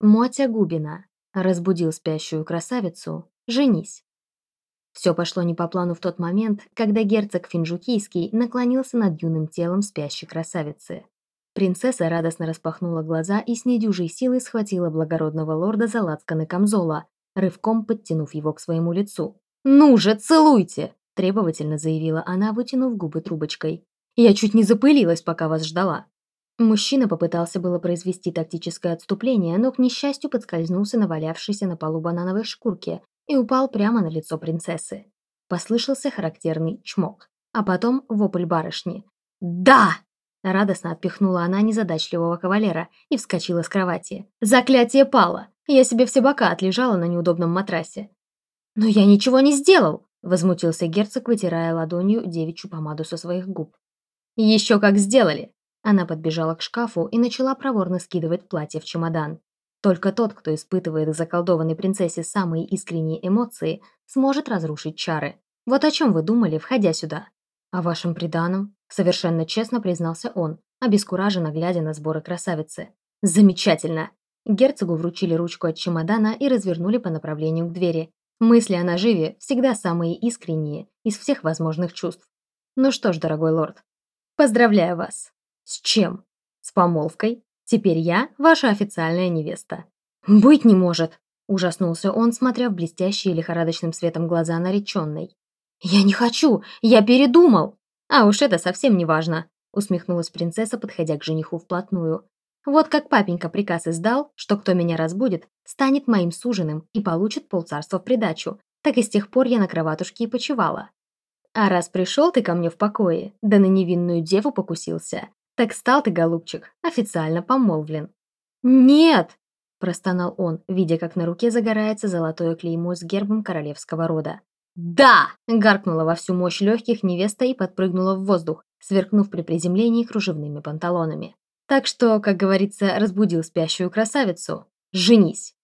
Мотя Губина. Разбудил спящую красавицу. Женись. Все пошло не по плану в тот момент, когда герцог Финджукийский наклонился над юным телом спящей красавицы. Принцесса радостно распахнула глаза и с недюжей силой схватила благородного лорда за лацканы камзола, рывком подтянув его к своему лицу. «Ну же, целуйте!» – требовательно заявила она, вытянув губы трубочкой. «Я чуть не запылилась, пока вас ждала». Мужчина попытался было произвести тактическое отступление, но, к несчастью, подскользнулся на валявшейся на полу банановой шкурке и упал прямо на лицо принцессы. Послышался характерный чмок, а потом вопль барышни. «Да!» Радостно отпихнула она незадачливого кавалера и вскочила с кровати. «Заклятие пало! Я себе все бока отлежала на неудобном матрасе». «Но я ничего не сделал!» Возмутился герцог, вытирая ладонью девичью помаду со своих губ. «Еще как сделали!» Она подбежала к шкафу и начала проворно скидывать платье в чемодан. Только тот, кто испытывает к заколдованной принцессе самые искренние эмоции, сможет разрушить чары. Вот о чем вы думали, входя сюда? О вашем приданом? Совершенно честно признался он, обескураженно глядя на сборы красавицы. Замечательно! Герцогу вручили ручку от чемодана и развернули по направлению к двери. Мысли о наживе всегда самые искренние из всех возможных чувств. Ну что ж, дорогой лорд, поздравляю вас. С чем? С помолвкой? Теперь я ваша официальная невеста». «Быть не может!» – ужаснулся он, смотря в блестящие лихорадочным светом глаза нареченной. «Я не хочу! Я передумал!» «А уж это совсем не важно!» – усмехнулась принцесса, подходя к жениху вплотную. «Вот как папенька приказ издал, что кто меня разбудит, станет моим суженым и получит полцарства в придачу, так и с тех пор я на кроватушке и почевала. А раз пришел ты ко мне в покое, да на невинную деву покусился, так стал ты, голубчик, официально помолвлен». «Нет!» – простонал он, видя, как на руке загорается золотое клеймо с гербом королевского рода. «Да!» – гаркнула во всю мощь легких невеста и подпрыгнула в воздух, сверкнув при приземлении кружевными панталонами. Так что, как говорится, разбудил спящую красавицу. «Женись!»